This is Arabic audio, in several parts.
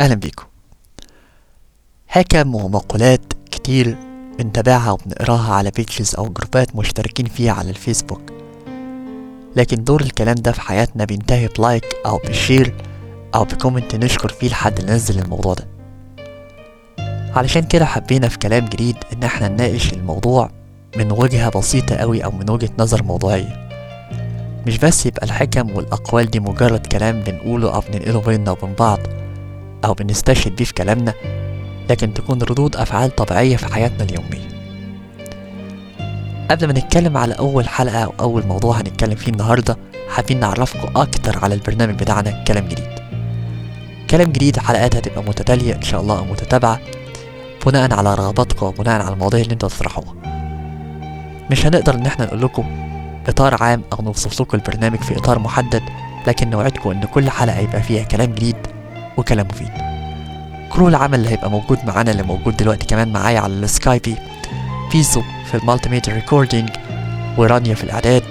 أهلا بيكم. حكم ومقولات كتير بنتابعها وبنقراها على pages أو جروبات مشتركين فيها على الفيسبوك. لكن دور الكلام ده في حياتنا بينتهي ب like أو ب share أو ب comment نشكر فيه لحد اللي نزل الموضوع ده. علشان كده حبينا في كلام جديد إن إحنا نناقش الموضوع من وجهة بسيطة أوي أو من وجهة نظر موضوعية. مش بس يبقى الحكم والأقوال دي مجرد كلام بنقوله أو بننقله بينا وبين بعض أو بنستشهد بيه في كلامنا لكن تكون ردود أفعال طبيعية في حياتنا اليومية. قبل ما نتكلم على أول حلقة أو أول موضوع هنتكلم فيه النهاردة حابين نعرفكم أكتر على البرنامج بتاعنا كلام جديد. كلام جديد حلقات هتبقى متتالية إن شاء الله أو متتابعة بناء على رغباتكم وبناء على المواضيع اللي أنتوا تطرحوها مش هنقدر إن إحنا نقول لكم إطار عام أو نوصف لكم البرنامج في إطار محدد لكن نوعدكم إن كل حلقة يبقى فيها كلام جديد وكلام مفيد. crew العمل اللي هيبقى موجود معانا اللي موجود دلوقتي كمان معايا على السكايبي بيسو في ال multi recording ورانيا في الإعداد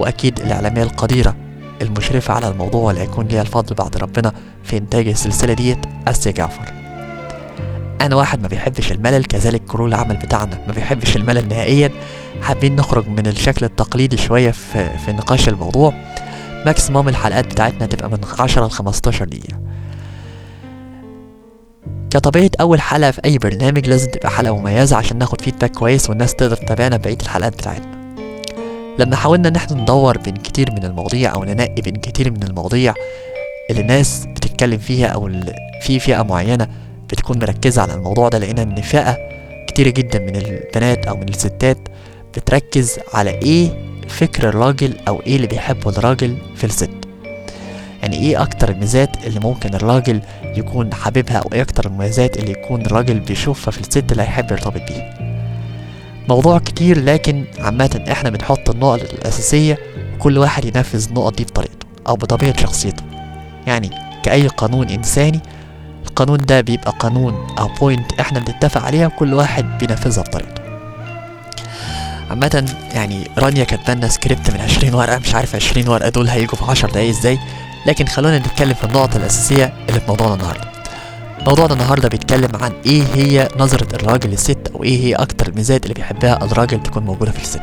وأكيد الإعلامية القديرة المشرفة على الموضوع واللي هيكون ليها الفضل بعد ربنا في إنتاج السلسلة ديت أسيا جعفر. أنا واحد ما بيحبش الملل كذلك crew العمل بتاعنا ما بيحبش الملل نهائيا. حابين نخرج من الشكل التقليدي شوية في, في نقاش الموضوع. ماكسيموم الحلقات بتاعتنا تبقى من 10 ل 15 دقيقة. كطبيعة أول حلقة في أي برنامج لازم تبقى حلقة مميزة عشان ناخد فيدباك كويس والناس تقدر تتابعنا بقية الحلقات بتاعتنا. لما حاولنا إن إحنا ندور بين كتير من المواضيع أو ننقي بين كتير من المواضيع اللي الناس بتتكلم فيها أو في فئة معينة بتكون مركزة على الموضوع ده لقينا إن فئة كتيرة جدا من البنات أو من الستات بتركز على إيه فكر الراجل أو إيه اللي بيحبه الراجل في الست. يعني إيه أكتر الميزات اللي ممكن الراجل يكون حاببها أو إيه أكتر المميزات اللي يكون الراجل بيشوفها في الست اللي هيحب يرتبط بيها؟ موضوع كتير لكن عامة إحنا بنحط النقط الأساسية وكل واحد ينفذ النقط دي بطريقته أو بطبيعة شخصيته. يعني كأي قانون إنساني القانون ده بيبقى قانون أو بوينت إحنا بنتفق عليها وكل واحد بينفذها بطريقته. عامة يعني رانيا كاتبالنا سكريبت من 20 ورقة مش عارف 20 ورقة دول هيجوا في 10 دقايق إزاي؟ لكن خلونا نتكلم في النقط الأساسية اللي في موضوعنا النهاردة. موضوعنا النهاردة بيتكلم عن إيه هي نظرة الراجل للست أو إيه هي أكتر الميزات اللي بيحبها الراجل تكون موجودة في الست.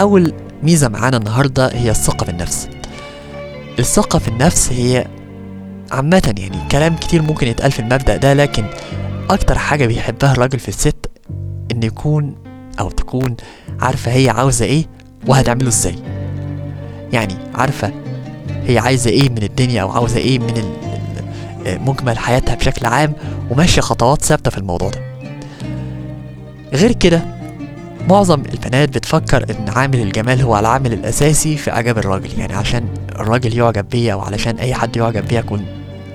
أول ميزة معانا النهاردة هي الثقة بالنفس الثقة في النفس هي عامة يعني كلام كتير ممكن يتقال في المبدأ ده لكن أكتر حاجة بيحبها الراجل في الست إن يكون أو تكون عارفة هي عاوزة إيه وهتعمله إزاي. يعني عارفة هي عايزة إيه من الدنيا أو عاوزة إيه من مجمل حياتها بشكل عام وماشية خطوات ثابتة في الموضوع ده. غير كده معظم البنات بتفكر إن عامل الجمال هو العامل الأساسي في أعجاب الراجل. يعني عشان الراجل يعجب بيا أو علشان أي حد يعجب بيا أكون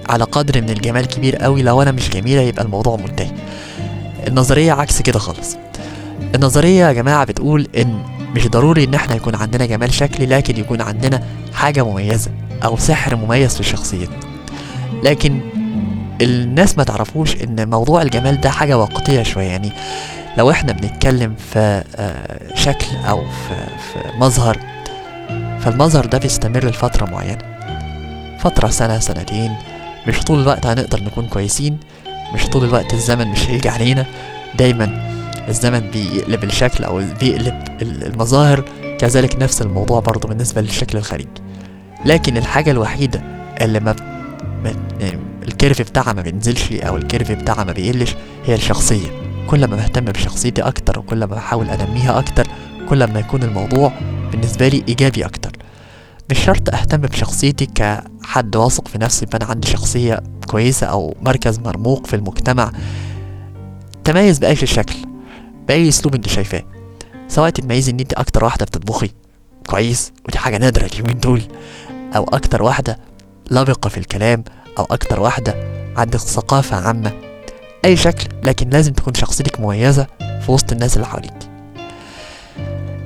على قدر من الجمال كبير قوي لو أنا مش جميلة يبقى الموضوع منتهي. النظرية عكس كده خالص. النظرية يا جماعة بتقول إن مش ضروري إن إحنا يكون عندنا جمال شكلي لكن يكون عندنا حاجة مميزة أو سحر مميز في شخصيتنا لكن الناس ما تعرفوش إن موضوع الجمال ده حاجة وقتية شوية. يعني لو إحنا بنتكلم في آه، شكل أو في, في مظهر فالمظهر ده بيستمر لفترة معينة. فترة سنة سنتين. مش طول الوقت هنقدر نكون كويسين. مش طول الوقت الزمن مش هيجي علينا. دايما الزمن بيقلب الشكل أو بيقلب ال- المظاهر كذلك نفس الموضوع برضه بالنسبة للشكل الخارجي. لكن الحاجة الوحيدة اللي ما, يعني ال curve بتاعها ما بينزلش أو ال curve بتاعها ما بيقلش هي الشخصية. كل ما بهتم بشخصيتي أكتر وكل ما بحاول أنميها أكتر كل ما يكون الموضوع بالنسبة لي إيجابي أكتر. مش شرط أهتم بشخصيتي كحد واثق في نفسي يبقى أنا عندي شخصية كويسة أو مركز مرموق في المجتمع. تميز بأي شكل. بأي أسلوب أنت شايفاه. سواء تتميزي إن أنت أكتر واحدة بتطبخي كويس ودي حاجة نادرة اليومين دول أو أكتر واحدة لبقة في الكلام أو أكتر واحدة عندك ثقافة عامة. أي شكل لكن لازم تكون شخصيتك مميزة في وسط الناس اللي حواليك.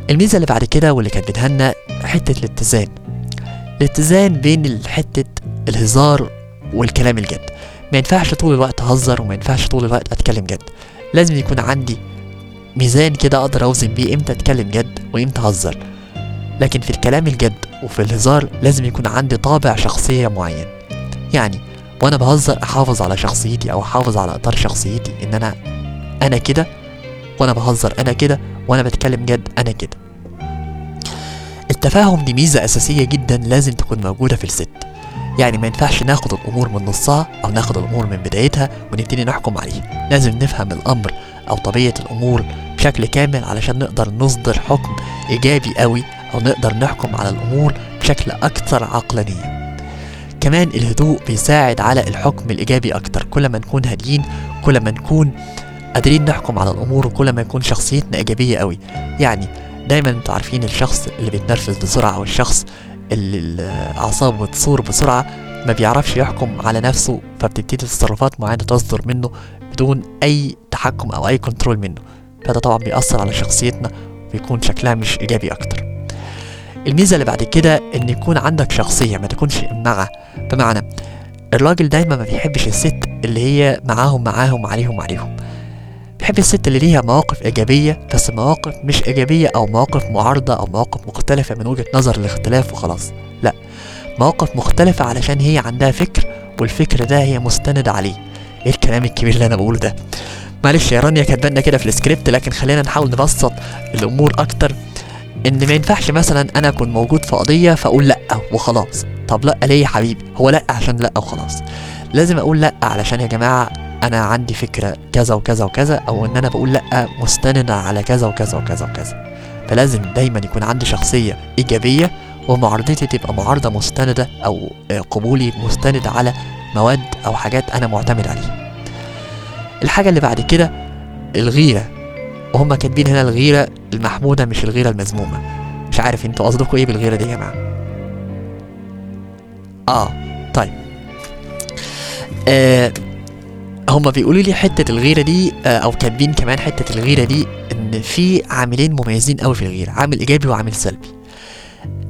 الميزة اللي بعد كده واللي كانت بتهنأ حتة الاتزان. الاتزان بين حتة الهزار والكلام الجد. ما ينفعش طول الوقت أهزر وما ينفعش طول الوقت أتكلم جد. لازم يكون عندي ميزان كده أقدر أوزن بيه إمتى أتكلم جد وإمتى أهزر. لكن في الكلام الجد وفي الهزار لازم يكون عندي طابع شخصية معين. يعني وأنا بهزر أحافظ على شخصيتي أو أحافظ على إطار شخصيتي إن أنا أنا كده. وأنا بهزر أنا كده وأنا بتكلم جد أنا كده. التفاهم دي ميزة أساسية جدا لازم تكون موجودة في الست. يعني ما ينفعش ناخد الأمور من نصها أو ناخد الأمور من بدايتها ونبتدي نحكم عليها. لازم نفهم الأمر أو طبيعة الأمور بشكل كامل علشان نقدر نصدر حكم إيجابي قوي أو نقدر نحكم على الأمور بشكل أكثر عقلانية. كمان الهدوء بيساعد على الحكم الإيجابي أكتر كل ما نكون هاديين كل ما نكون قادرين نحكم على الأمور وكل ما يكون شخصيتنا إيجابية قوي. يعني دايما أنتوا عارفين الشخص اللي بيتنرفز بسرعة أو الشخص اللي الأعصاب بتصور بسرعة ما بيعرفش يحكم على نفسه فبتبتدي تصرفات معينة تصدر منه بدون أي تحكم أو أي كنترول منه. فده طبعا بيأثر على شخصيتنا وبيكون شكلها مش إيجابي أكتر. الميزة اللي بعد كده إن يكون عندك شخصية ما تكونش إمعة بمعنى الراجل دايما ما بيحبش الست اللي هي معاهم معاهم عليهم عليهم. بيحب الست اللي ليها مواقف إيجابية بس مواقف مش إيجابية أو مواقف معارضة أو مواقف مختلفة من وجهة نظر الاختلاف وخلاص. لا مواقف مختلفة علشان هي عندها فكر والفكر ده هي مستندة عليه. إيه الكلام الكبير اللي أنا بقوله ده؟ معلش يا رانيا كاتبانا كده في السكريبت لكن خلينا نحاول نبسط الأمور أكتر. إن ما ينفعش مثلا أنا أكون موجود في قضية فأقول لأ وخلاص. طب لأ ليه يا حبيبي؟ هو لأ عشان لأ وخلاص. لازم أقول لأ علشان يا جماعة أنا عندي فكرة كذا وكذا وكذا أو إن أنا بقول لأ مستندة على كذا وكذا وكذا وكذا. فلازم دايما يكون عندي شخصية إيجابية ومعارضتي تبقى معارضة مستندة أو قبولي مستند على مواد أو حاجات أنا معتمد عليها. الحاجة اللي بعد كده الغيرة. وهم كاتبين هنا الغيرة المحمودة مش الغيرة المذمومة. مش عارف أنتوا قصدكم إيه بالغيرة دي يا جماعة. آه طيب. آه هما بيقولوا لي حتة الغيرة دي آه أو كاتبين كمان حتة الغيرة دي إن في عاملين مميزين أوي في الغيرة عامل إيجابي وعامل سلبي.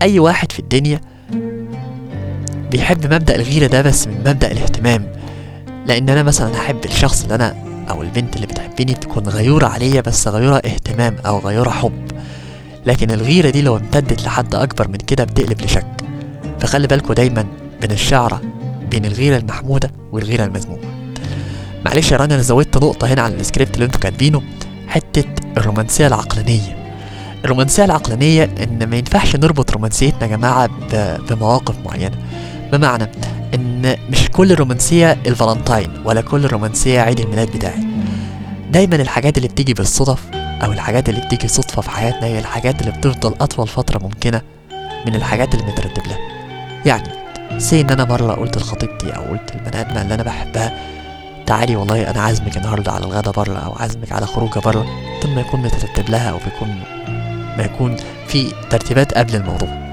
أي واحد في الدنيا بيحب مبدأ الغيرة ده بس من مبدأ الاهتمام. لأن أنا مثلا أحب الشخص اللي أنا أو البنت اللي بتحبني تكون غيورة عليا بس غيورة اهتمام أو غيورة حب. لكن الغيرة دي لو امتدت لحد أكبر من كده بتقلب لشك. فخلي بالكوا دايما من الشعرة بين الغيرة المحمودة والغيرة المذمومة. معلش يا رانيا أنا زودت نقطة هنا على السكريبت اللي أنتوا كاتبينه حتة الرومانسية العقلانية. الرومانسية العقلانية إن ما ينفعش نربط رومانسيتنا يا جماعة بمواقف معينة. بمعنى إن مش كل رومانسية الفالنتاين ولا كل رومانسية عيد الميلاد بتاعي. دايما الحاجات اللي بتيجي بالصدف أو الحاجات اللي بتيجي صدفة في حياتنا هي الحاجات اللي بتفضل أطول فترة ممكنة من الحاجات اللي مترتب لها. يعني زي إن أنا مرة قلت لخطيبتي أو قلت للبني آدمة اللي أنا بحبها تعالي والله أنا عازمك النهارده على الغدا بره أو عازمك على خروجة بره ثم يكون مترتب لها أو بيكون ما يكون في ترتيبات قبل الموضوع.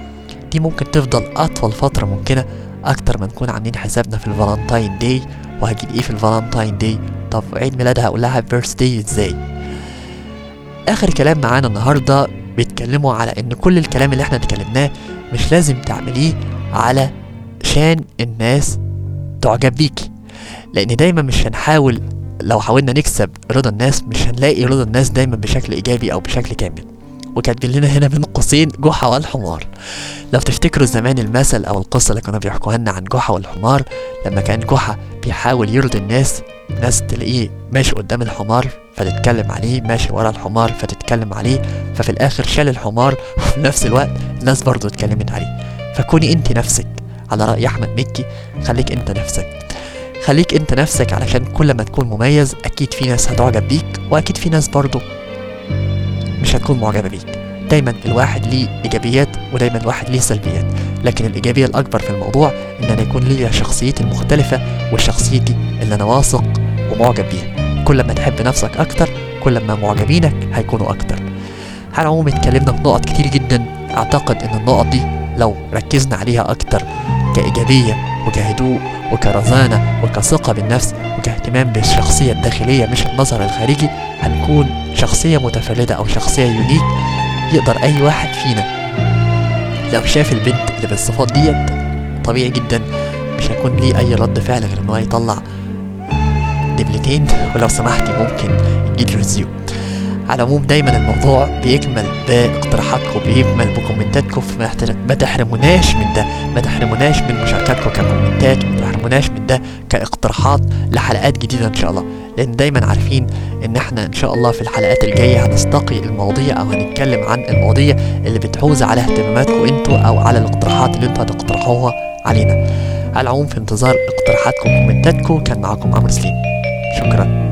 دي ممكن تفضل أطول فترة ممكنة أكتر ما نكون عاملين حسابنا في ال Valentine Day وهجيب إيه في ال Valentine Day؟ طب عيد ميلادها أقول لها birthday إزاي؟ آخر كلام معانا النهارده بيتكلموا على إن كل الكلام اللي إحنا اتكلمناه مش لازم تعمليه على شان الناس تعجب بيكي لأن دايما مش هنحاول لو حاولنا نكسب رضا الناس مش هنلاقي رضا الناس دايما بشكل إيجابي أو بشكل كامل. وكاتبين لنا هنا بين قوسين جحا والحمار. لو تفتكروا زمان المثل أو القصة اللي كانوا بيحكوها لنا عن جحا والحمار لما كان جحا بيحاول يرضي الناس ناس تلاقيه ماشي قدام الحمار فتتكلم عليه ماشي ورا الحمار فتتكلم عليه ففي الآخر شال الحمار وفي نفس الوقت الناس برضه اتكلمت عليه. فكوني أنت نفسك على رأي أحمد مكي خليك أنت نفسك. خليك أنت نفسك علشان كل ما تكون مميز أكيد في ناس هتعجب بيك وأكيد في ناس برضه مش هتكون معجبة بيك. دايما الواحد ليه إيجابيات ودايما الواحد ليه سلبيات. لكن الإيجابية الأكبر في الموضوع ان أنا يكون ليا شخصيتي المختلفة وشخصيتي اللي أنا واثق ومعجب بيها. كل ما تحب نفسك أكتر كل ما معجبينك هيكونوا أكتر. على العموم اتكلمنا في نقط كتير جدا. أعتقد إن النقط دي لو ركزنا عليها أكتر كإيجابية وكهدوء وكرزانة وكثقة بالنفس وكاهتمام بالشخصية الداخلية مش المظهر الخارجي هنكون شخصية متفردة أو شخصية unique يقدر أي واحد فينا. لو شاف البنت اللي بالصفات ديت طبيعي جدا مش هيكون ليه أي رد فعل غير إن هو يطلع دبلتين. ولو سمحتي ممكن يجيلي ريزيو على العموم دايما الموضوع بيكمل باقتراحاتكم بيكمل بكومنتاتكم. فما ما تحرموناش من ده. ما تحرموناش من مشاركاتكم ككومنتات. وما تحرموناش من ده كاقتراحات لحلقات جديدة إن شاء الله. لأن دايما عارفين إن إحنا إن شاء الله في الحلقات الجاية هنستقي المواضيع أو هنتكلم عن المواضيع اللي بتحوز على اهتماماتكم أنتوا أو على الاقتراحات اللي أنتوا هتقترحوها علينا. على العموم في انتظار اقتراحاتكم وكومنتاتكم كان معاكم عمرو سليم. شكرا.